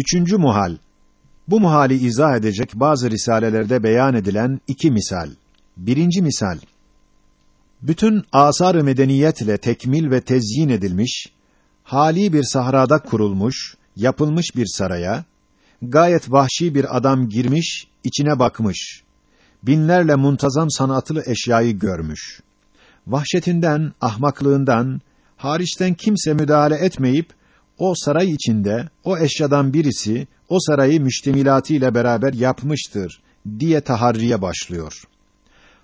Üçüncü muhal. Bu muhali izah edecek bazı risalelerde beyan edilen iki misal. Birinci misal. Bütün asar-ı medeniyetle tekmil ve tezyin edilmiş, hali bir sahrada kurulmuş, yapılmış bir saraya, gayet vahşi bir adam girmiş, içine bakmış. Binlerle muntazam sanatlı eşyayı görmüş. Vahşetinden, ahmaklığından, hariçten kimse müdahale etmeyip, o saray içinde, o eşyadan birisi, o sarayı müştemilatıyla beraber yapmıştır, diye taharriye başlıyor.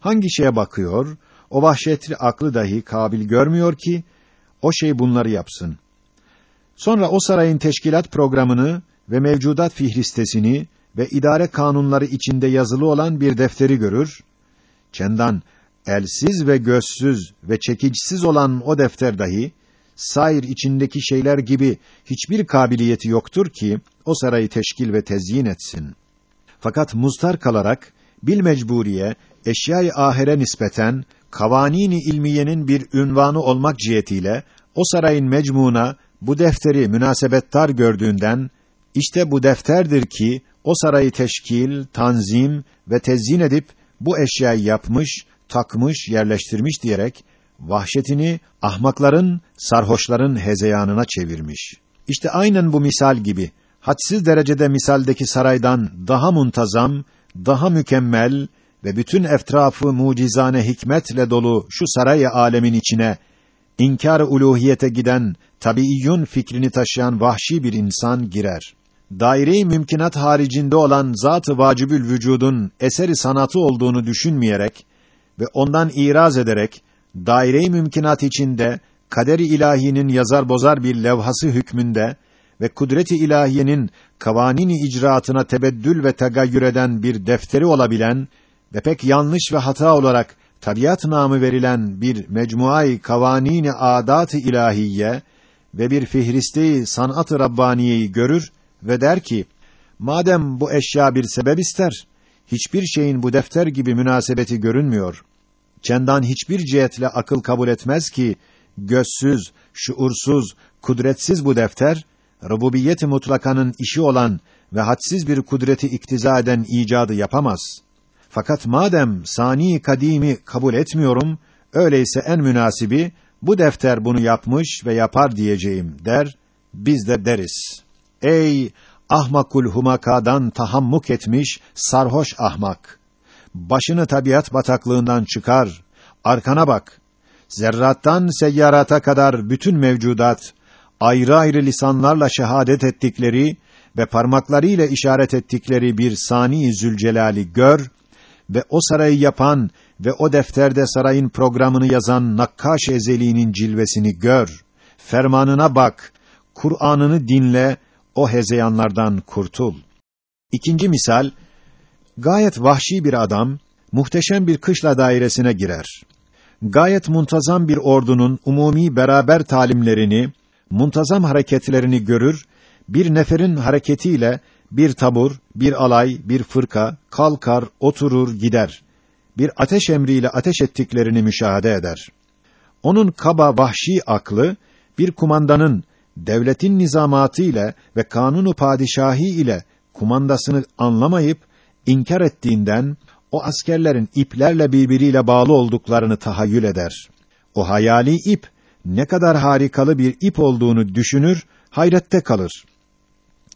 Hangi şeye bakıyor, o vahşetli aklı dahi kabil görmüyor ki, o şey bunları yapsın. Sonra o sarayın teşkilat programını ve mevcudat fihristesini ve idare kanunları içinde yazılı olan bir defteri görür. Çendan elsiz ve gözsüz ve çekicisiz olan o defter dahi sair içindeki şeyler gibi hiçbir kabiliyeti yoktur ki o sarayı teşkil ve tezyin etsin. Fakat mustar kalarak bil mecburiye eşyayı ahire nispeten kavanini ilmiyenin bir ünvanı olmak cihetiyle o sarayın mecmuna bu defteri münasebettar gördüğünden işte bu defterdir ki o sarayı teşkil, tanzim ve tezyin edip bu eşyayı yapmış, takmış, yerleştirmiş diyerek vahşetini ahmakların, sarhoşların hezeyanına çevirmiş. İşte aynen bu misal gibi hadsiz derecede misaldeki saraydan daha muntazam, daha mükemmel ve bütün etrafı mucizane hikmetle dolu şu saray alemin içine inkar-ı uluhiyete giden tabiiyyun fikrini taşıyan vahşi bir insan girer. Daire-i mümkinat haricinde olan zat-ı vacibül vücudun eseri sanatı olduğunu düşünmeyerek ve ondan iraz ederek daire-i mümkinat içinde kader-i ilahinin yazar bozar bir levhası hükmünde ve kudret-i ilahiyenin kavanini icraatına tebeddül ve tegayyür eden bir defteri olabilen ve pek yanlış ve hata olarak tabiat namı verilen bir mecmuayı kavanini adat-ı ilahiye ve bir fihristeyi sanat-ı rabbaniyeyi görür ve der ki: Madem bu eşya bir sebep ister, hiçbir şeyin bu defter gibi münasebeti görünmüyor. Çendan hiçbir cihetle akıl kabul etmez ki gözsüz, şuursuz, kudretsiz bu defter rububiyet-i mutlakanın işi olan ve hadsiz bir kudreti iktiza eden icadı yapamaz. Fakat madem sani kadimi kabul etmiyorum, öyleyse en münasibi bu defter bunu yapmış ve yapar diyeceğim der. Biz de deriz. Ey ahmakul humakadan tahammuk etmiş sarhoş ahmak. Başını tabiat bataklığından çıkar. Arkana bak. Zerrattan seyyarata kadar bütün mevcudat ayrı ayrı lisanlarla şehadet ettikleri ve parmaklarıyla işaret ettikleri bir sani Zülcelal'i gör ve o sarayı yapan ve o defterde sarayın programını yazan Nakkaş Ezeli'nin cilvesini gör. Fermanına bak, Kur'an'ını dinle, o hezeyanlardan kurtul. İkinci misal, gayet vahşi bir adam, muhteşem bir kışla dairesine girer. Gayet muntazam bir ordunun umumi beraber talimlerini, muntazam hareketlerini görür, bir neferin hareketiyle bir tabur, bir alay, bir fırka kalkar, oturur, gider. Bir ateş emriyle ateş ettiklerini müşahede eder. Onun kaba vahşi aklı bir kumandanın devletin nizamatı ile ve kanunu padişahi ile kumandasını anlamayıp inkar ettiğinden o askerlerin iplerle birbiriyle bağlı olduklarını tahayyül eder. O hayali ip ne kadar harikalı bir ip olduğunu düşünür, hayrette kalır.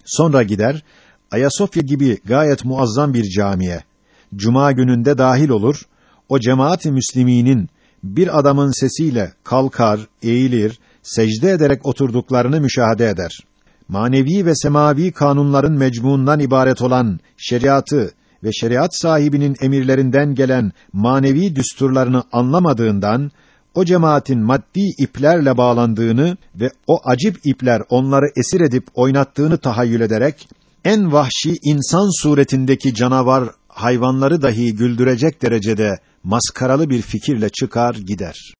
Sonra gider Ayasofya gibi gayet muazzam bir camiye cuma gününde dahil olur. O cemaat-i müsliminin bir adamın sesiyle kalkar, eğilir, secde ederek oturduklarını müşahede eder. Manevi ve semavi kanunların mecmuundan ibaret olan şeriatı ve şeriat sahibinin emirlerinden gelen manevi düsturlarını anlamadığından o cemaatin maddi iplerle bağlandığını ve o acip ipler onları esir edip oynattığını tahayyül ederek en vahşi insan suretindeki canavar hayvanları dahi güldürecek derecede maskaralı bir fikirle çıkar gider.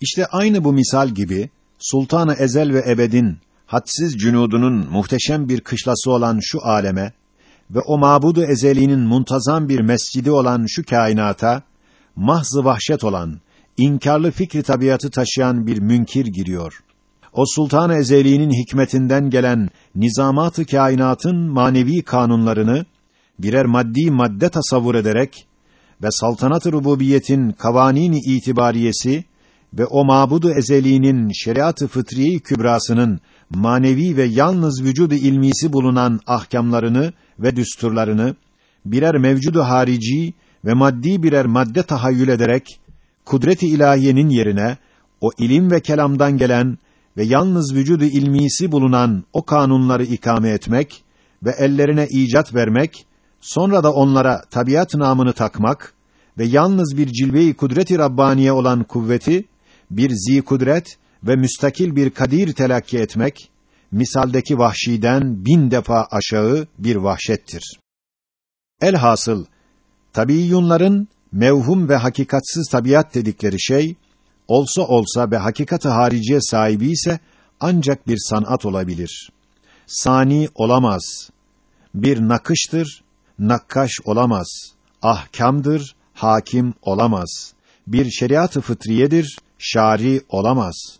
İşte aynı bu misal gibi Sultanı Ezel ve Ebed'in hadsiz cünudunun muhteşem bir kışlası olan şu aleme ve o mabudu ezeliğinin muntazam bir mescidi olan şu kainata mahzı vahşet olan inkarlı fikri tabiatı taşıyan bir münkir giriyor. o Sultan-ı Ezeli'nin hikmetinden gelen nizamat-ı kainatın manevi kanunlarını birer maddi madde tasavvur ederek ve saltanat-ı rububiyetin kavanini itibariyesi ve o mabudu ezeliğinin şeriat-ı fıtriye kübrasının manevi ve yalnız vücudu ilmisi bulunan ahkamlarını ve düsturlarını birer mevcudu harici ve maddi birer madde tahayyül ederek kudret-i ilahiyenin yerine o ilim ve kelamdan gelen ve yalnız vücudu ilmisi bulunan o kanunları ikame etmek ve ellerine icat vermek, sonra da onlara tabiat namını takmak ve yalnız bir cilve-i kudret-i rabbaniye olan kuvveti bir zi kudret ve müstakil bir kadir telakki etmek misaldeki vahşiden bin defa aşağı bir vahşettir. Elhasıl tabiiyunların mevhum ve hakikatsız tabiat dedikleri şey olsa olsa ve hakikati hariciye sahibi ise ancak bir sanat olabilir. Sani olamaz. Bir nakıştır, nakkaş olamaz. Ahkamdır, hakim olamaz. Bir şeriat-ı fıtriyedir, şari olamaz.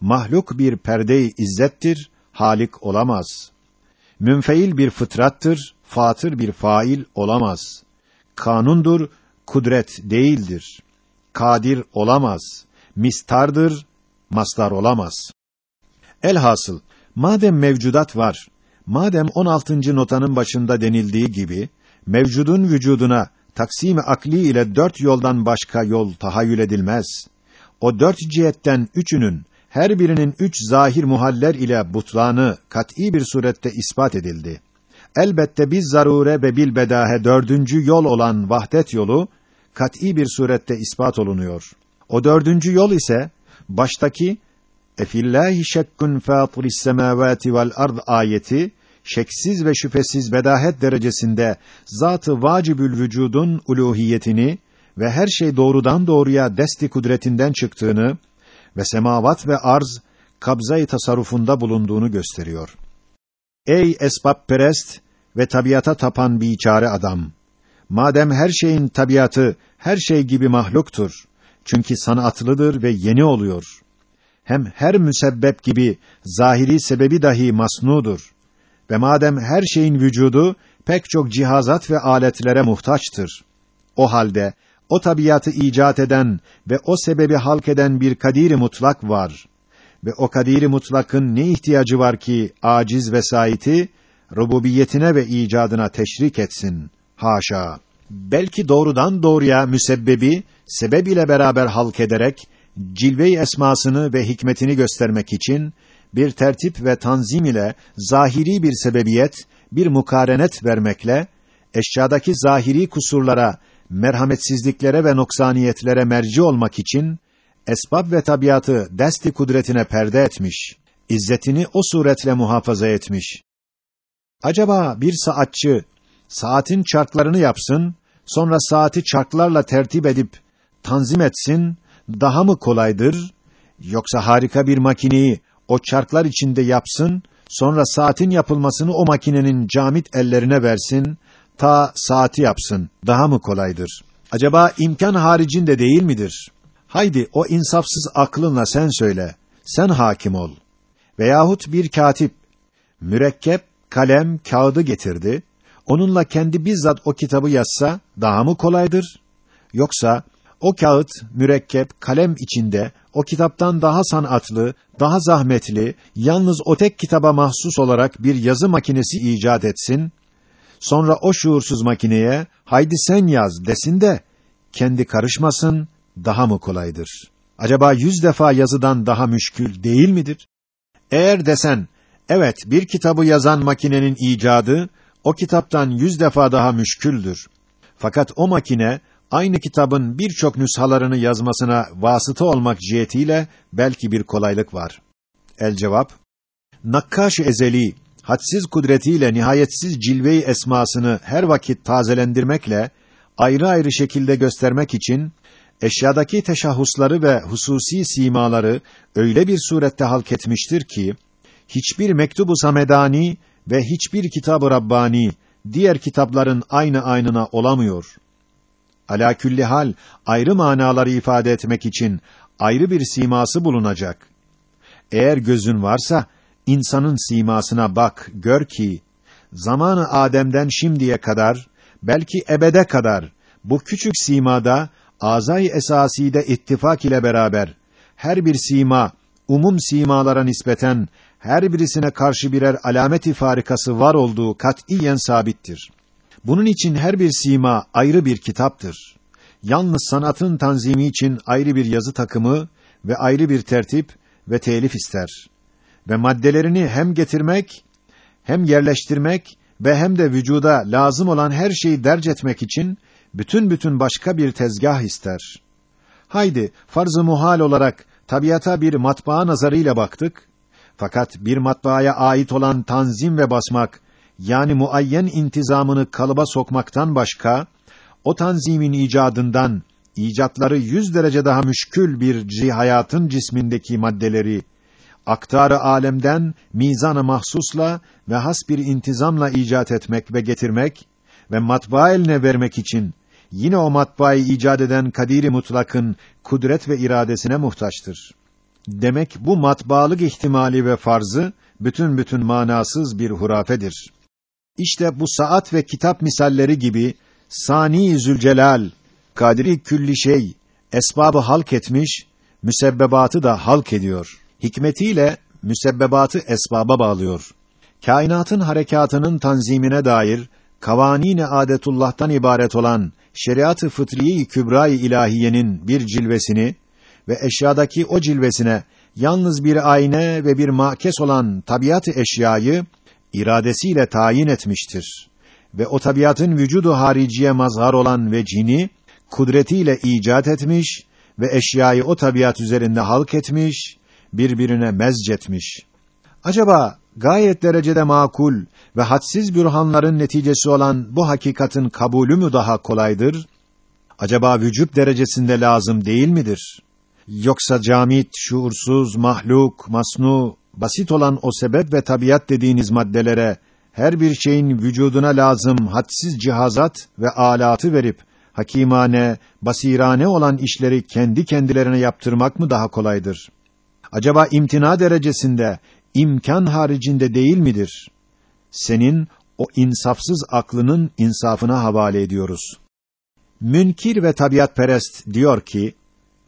Mahluk bir perde-i izzettir, halik olamaz. Münfeil bir fıtrattır, fatır bir fail olamaz. Kanundur, kudret değildir. Kadir olamaz. Mistardır, mastar olamaz. Elhasıl, madem mevcudat var, madem 16. notanın başında denildiği gibi, mevcudun vücuduna taksimi akli ile dört yoldan başka yol tahayyül edilmez. O dört cihetten üçünün, her birinin üç zahir muhaller ile butlanı kat'î bir surette ispat edildi. Elbette biz zarure ve bil bedahe dördüncü yol olan vahdet yolu, kat'î bir surette ispat olunuyor. O dördüncü yol ise, baştaki, Efillâhi şekkun fâtiris semâvâti vel ard ayeti, şeksiz ve şüphesiz bedahet derecesinde zatı vacibül vücudun uluhiyetini ve her şey doğrudan doğruya desti kudretinden çıktığını ve semavat ve arz kabza-i tasarrufunda bulunduğunu gösteriyor. Ey esbab perest ve tabiata tapan biçare adam! Madem her şeyin tabiatı her şey gibi mahluktur. Çünkü sanatlıdır ve yeni oluyor. Hem her müsebbep gibi zahiri sebebi dahi masnudur. Ve madem her şeyin vücudu pek çok cihazat ve aletlere muhtaçtır. O halde o tabiatı icat eden ve o sebebi halk eden bir kadiri mutlak var. Ve o kadiri mutlakın ne ihtiyacı var ki aciz vesayeti rububiyetine ve icadına teşrik etsin? Haşa. Belki doğrudan doğruya müsebbebi sebeb ile beraber halk ederek cilve-i esmasını ve hikmetini göstermek için bir tertip ve tanzim ile zahiri bir sebebiyet, bir mukarenet vermekle eşyadaki zahiri kusurlara, merhametsizliklere ve noksaniyetlere merci olmak için esbab ve tabiatı desti kudretine perde etmiş, izzetini o suretle muhafaza etmiş. Acaba bir saatçi saatin çarklarını yapsın, sonra saati çarklarla tertip edip tanzim etsin, daha mı kolaydır? Yoksa harika bir makineyi o çarklar içinde yapsın, sonra saatin yapılmasını o makinenin camit ellerine versin, ta saati yapsın. Daha mı kolaydır? Acaba imkan haricinde değil midir? Haydi o insafsız aklınla sen söyle. Sen hakim ol. Veyahut bir katip mürekkep, kalem, kağıdı getirdi. Onunla kendi bizzat o kitabı yazsa daha mı kolaydır? Yoksa o kağıt, mürekkep, kalem içinde o kitaptan daha sanatlı, daha zahmetli, yalnız o tek kitaba mahsus olarak bir yazı makinesi icat etsin, sonra o şuursuz makineye, haydi sen yaz desin de, kendi karışmasın, daha mı kolaydır? Acaba yüz defa yazıdan daha müşkül değil midir? Eğer desen, evet bir kitabı yazan makinenin icadı, o kitaptan yüz defa daha müşküldür. Fakat o makine, aynı kitabın birçok nüshalarını yazmasına vasıta olmak cihetiyle belki bir kolaylık var. El cevap, Nakkaş ezeli hadsiz kudretiyle nihayetsiz cilve-i esmasını her vakit tazelendirmekle ayrı ayrı şekilde göstermek için eşyadaki teşahhusları ve hususi simaları öyle bir surette halk etmiştir ki hiçbir mektubu samedani ve hiçbir kitab-ı rabbani diğer kitapların aynı aynına olamıyor. Ala külli hal ayrı manaları ifade etmek için ayrı bir siması bulunacak. Eğer gözün varsa insanın simasına bak, gör ki zamanı Adem'den şimdiye kadar belki ebede kadar bu küçük simada azay esaside ittifak ile beraber her bir sima umum simalara nispeten her birisine karşı birer alamet-i farikası var olduğu katiyen sabittir. Bunun için her bir sima ayrı bir kitaptır. Yalnız sanatın tanzimi için ayrı bir yazı takımı ve ayrı bir tertip ve telif ister. Ve maddelerini hem getirmek, hem yerleştirmek ve hem de vücuda lazım olan her şeyi derc etmek için bütün bütün başka bir tezgah ister. Haydi farz-ı muhal olarak tabiata bir matbaa nazarıyla baktık. Fakat bir matbaaya ait olan tanzim ve basmak yani muayyen intizamını kalıba sokmaktan başka o tanzimin icadından icatları yüz derece daha müşkül bir hayatın cismindeki maddeleri aktarı alemden mizana mahsusla ve has bir intizamla icat etmek ve getirmek ve matbaa eline vermek için yine o matbaayı icat eden kadiri mutlakın kudret ve iradesine muhtaçtır. Demek bu matbaalık ihtimali ve farzı bütün bütün manasız bir hurafedir. İşte bu saat ve kitap misalleri gibi Sani Zülcelal, Kadiri külli şey, esbabı halk etmiş, müsebbebatı da halk ediyor. Hikmetiyle müsebbebatı esbaba bağlıyor. Kainatın harekatının tanzimine dair kavanine adetullah'tan ibaret olan şeriat-ı fıtriye-i kübra-i ilahiyenin bir cilvesini ve eşyadaki o cilvesine yalnız bir ayna ve bir makes olan tabiat-ı eşyayı iradesiyle tayin etmiştir ve o tabiatın vücudu hariciye mazhar olan ve cini kudretiyle icat etmiş ve eşyayı o tabiat üzerinde halk etmiş, birbirine mezcetmiş. Acaba gayet derecede makul ve hadsiz bürhanların neticesi olan bu hakikatin kabulü mü daha kolaydır? Acaba vücut derecesinde lazım değil midir? Yoksa camit, şuursuz, mahluk, masnu, basit olan o sebep ve tabiat dediğiniz maddelere her bir şeyin vücuduna lazım hadsiz cihazat ve alatı verip hakimane, basirane olan işleri kendi kendilerine yaptırmak mı daha kolaydır? Acaba imtina derecesinde imkan haricinde değil midir? Senin o insafsız aklının insafına havale ediyoruz. Münkir ve tabiatperest diyor ki,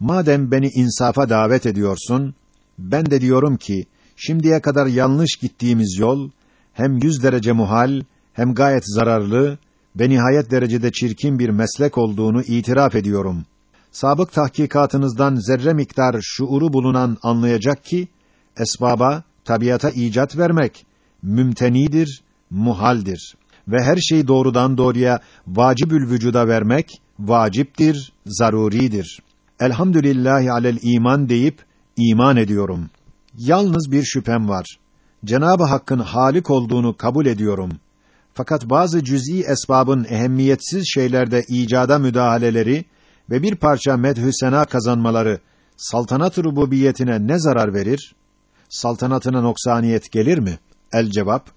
madem beni insafa davet ediyorsun, ben de diyorum ki, şimdiye kadar yanlış gittiğimiz yol, hem yüz derece muhal, hem gayet zararlı ve nihayet derecede çirkin bir meslek olduğunu itiraf ediyorum. Sabık tahkikatınızdan zerre miktar şuuru bulunan anlayacak ki, esbaba, tabiata icat vermek, mümtenidir, muhaldir. Ve her şeyi doğrudan doğruya vacibül vücuda vermek, vaciptir, zaruridir. Elhamdülillahi alel iman deyip, iman ediyorum. Yalnız bir şüphem var. Cenabı Hakk'ın halik olduğunu kabul ediyorum. Fakat bazı cüz'i esbabın ehemmiyetsiz şeylerde icada müdahaleleri ve bir parça medhü sena kazanmaları saltanat rububiyetine ne zarar verir? Saltanatına noksaniyet gelir mi? El cevap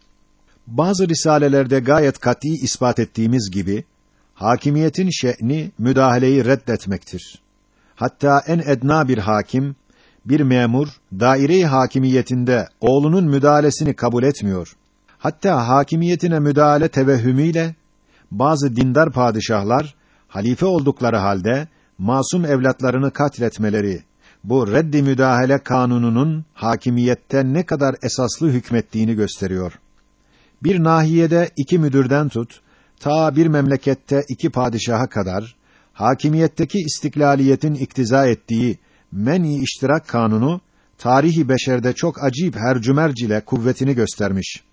bazı risalelerde gayet kat'î ispat ettiğimiz gibi hakimiyetin şe'ni müdahaleyi reddetmektir. Hatta en edna bir hakim bir memur daire-i hakimiyetinde oğlunun müdahalesini kabul etmiyor. Hatta hakimiyetine müdahale tevehhümüyle bazı dindar padişahlar halife oldukları halde masum evlatlarını katletmeleri bu reddi müdahale kanununun hakimiyette ne kadar esaslı hükmettiğini gösteriyor. Bir nahiyede iki müdürden tut, ta bir memlekette iki padişaha kadar hakimiyetteki istiklaliyetin iktiza ettiği men-i iştirak kanunu tarihi beşerde çok acip hercümerc ile kuvvetini göstermiş.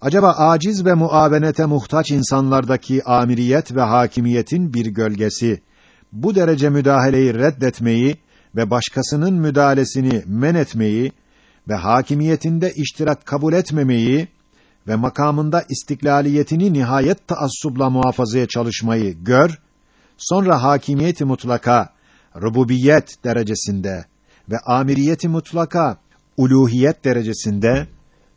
Acaba aciz ve muavenete muhtaç insanlardaki amiriyet ve hakimiyetin bir gölgesi bu derece müdahaleyi reddetmeyi ve başkasının müdahalesini men etmeyi ve hakimiyetinde iştirak kabul etmemeyi ve makamında istiklaliyetini nihayet taassubla muhafazaya çalışmayı gör, sonra hakimiyeti mutlaka rububiyet derecesinde ve amiriyeti mutlaka uluhiyet derecesinde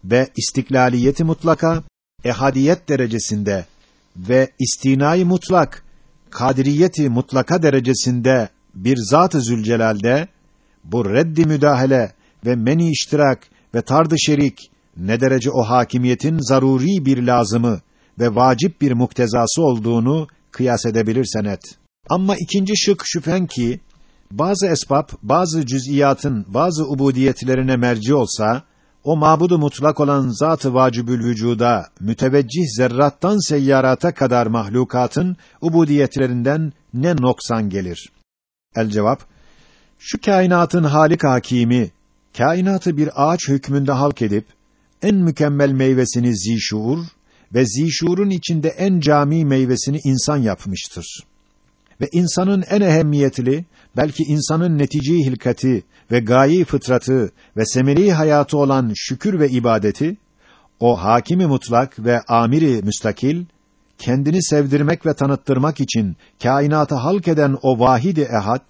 ve istiklaliyeti mutlaka ehadiyet derecesinde ve istinayı mutlak kadiriyeti mutlaka derecesinde bir zat-ı Zülcelal'de bu reddi müdahale ve meni iştirak ve tard-ı şerik ne derece o hakimiyetin zaruri bir lazımı ve vacip bir muktezası olduğunu kıyas edebilirsen et. Ama ikinci şık şüphen ki bazı esbab, bazı cüz'iyatın bazı ubudiyetlerine merci olsa, o mabudu mutlak olan zat-ı vacibül vücuda müteveccih zerrattan seyyarata kadar mahlukatın ubudiyetlerinden ne noksan gelir? El cevap: Şu kainatın halik hakimi kainatı bir ağaç hükmünde halk edip en mükemmel meyvesini zişuur ve zişuurun içinde en cami meyvesini insan yapmıştır. Ve insanın en ehemmiyetli, belki insanın netici hilkati ve gayi fıtratı ve semeri hayatı olan şükür ve ibadeti, o hakimi mutlak ve amiri müstakil, kendini sevdirmek ve tanıttırmak için kainatı halk eden o vahidi ehad,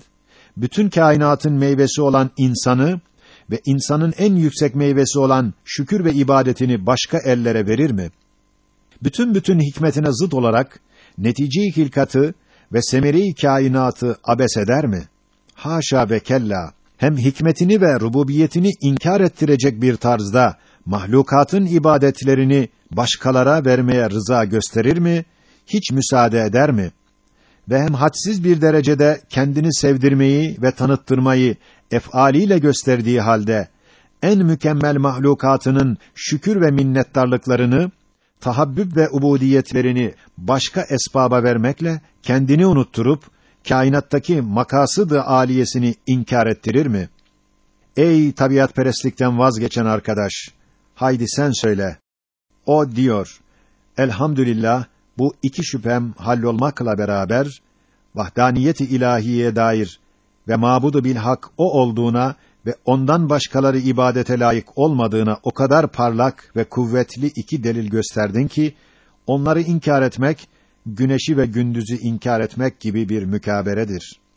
bütün kainatın meyvesi olan insanı ve insanın en yüksek meyvesi olan şükür ve ibadetini başka ellere verir mi? Bütün bütün hikmetine zıt olarak netice hilkatı ve semeri kainatı abes eder mi? Haşa ve kella. Hem hikmetini ve rububiyetini inkar ettirecek bir tarzda mahlukatın ibadetlerini başkalara vermeye rıza gösterir mi? Hiç müsaade eder mi? Ve hem hadsiz bir derecede kendini sevdirmeyi ve tanıttırmayı efaliyle gösterdiği halde en mükemmel mahlukatının şükür ve minnettarlıklarını tahabbüb ve ubudiyetlerini başka esbaba vermekle kendini unutturup kainattaki makasıdı aliyesini inkar ettirir mi? Ey tabiat perestlikten vazgeçen arkadaş, haydi sen söyle. O diyor: Elhamdülillah bu iki şüphem hallolmakla beraber vahdaniyeti ilahiye dair ve mabudu bil hak o olduğuna ve ondan başkaları ibadete layık olmadığına o kadar parlak ve kuvvetli iki delil gösterdin ki onları inkar etmek güneşi ve gündüzü inkar etmek gibi bir mükaberedir.